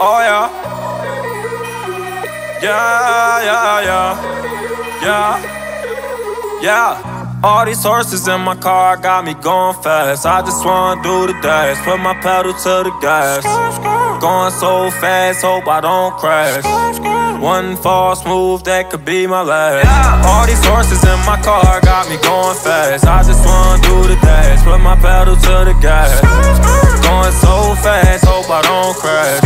Oh yeah. Yeah, yeah, yeah. Yeah. Yeah. All these horses in my car got me going fast. I just wanna do the dash. Put my pedal to the gas. Going so fast, hope I don't crash. One false move that could be my last. All these horses in my car got me going fast. I just wanna do the dash. Put my pedal to the gas. Going so fast, hope I don't crash.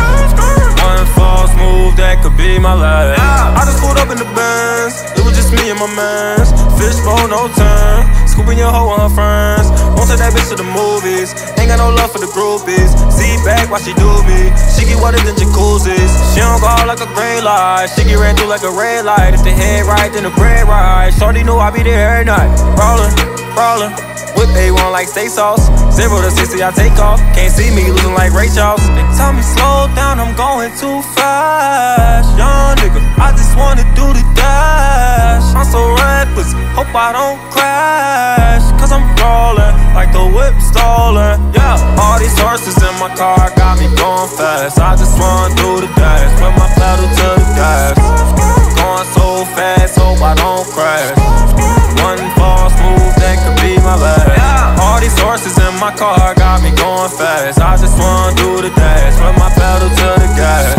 One false move that could be my last. I just pulled up in the Benz. It was just me and my mans. Fishbowl, no turn. Scooping your hoe on her friends. Won't take that bitch to the movies. Ain't got no love for the groupies. See back while she do me. She get wetter than jacuzzis. She don't go out like a green light. She get ran through like a red light. If the head right, then the bread right. Shorty know I be there every night. Rollin', rollin'. Whip A1 like steak sauce. Zero to 60, I take off. Can't see me losing like Ray Charles. They tell me slow down, I'm going too fast. Young nigga, I just wanna do the dash. I'm so reckless, hope I don't crash. Fast. I just wanna do the dash. Put my pedal to the gas. Going so fast, hope I don't crash. One false move that could be my last. All these horses in my car got me going fast. I just wanna do the dash. Put my pedal to the gas.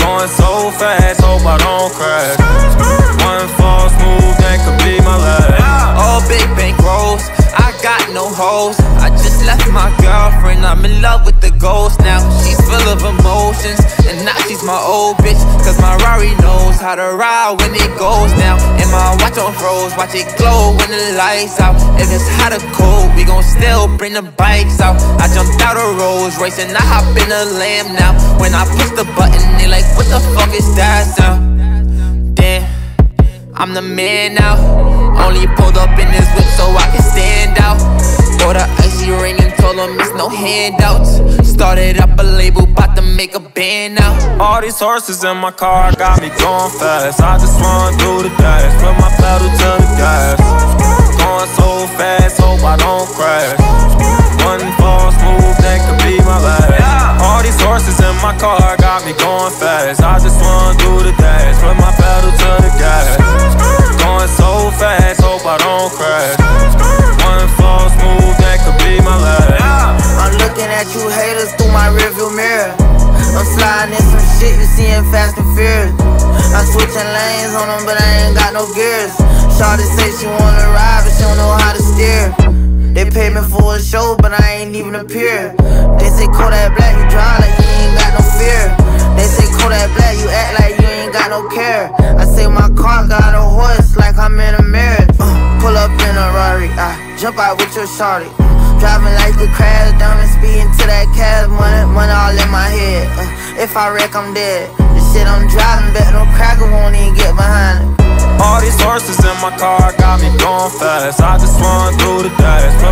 Going so fast, hope I don't crash. One false move that could be my last. All big bank rolls, I got no hoes. How to ride when it goes down. And my watch on froze, watch it glow when the lights out. If it's hot or cold, we gon' still bring the bikes out. I jumped out of Rolls Royce and I hop in a lamb now. When I push the button, they like, what the fuck is that sound? Damn. I'm the man now. Only pulled up in this whip so I can stand out. Bought a icy ring and told them it's no handouts. Started up a label, All these horses in my car got me going fast. I just run through the dash. Put my pedal to the gas. Going so fast, hope I don't crash. One false move that could be my last. All these horses in my car got me going fast. I just wanna do the dash. Put my pedal to the gas. Going so fast, hope I don't crash. One false move that could be my last. I'm looking at you haters through my rearview mirror. I'm sliding in some shit you see in Fast and Furious. I'm switching lanes on them, but I ain't got no gears. Shawty say she wanna ride, but she don't know how to steer. They pay me for a show, but I ain't even appear. They say Kodak Black, you dry like you ain't got no fear. They say Kodak Black, you act like you ain't got no care. I say my car got a horse like I'm in a mirror. Uh, pull up in a Rari, I jump out with your shawty. Driving like the crash, diamond speeding to that cash money, money all in my head. Uh, if I wreck, I'm dead. The shit I'm driving, bet no cracker won't even get behind it. All these horses in my car got me going fast. I just wanna do the dash.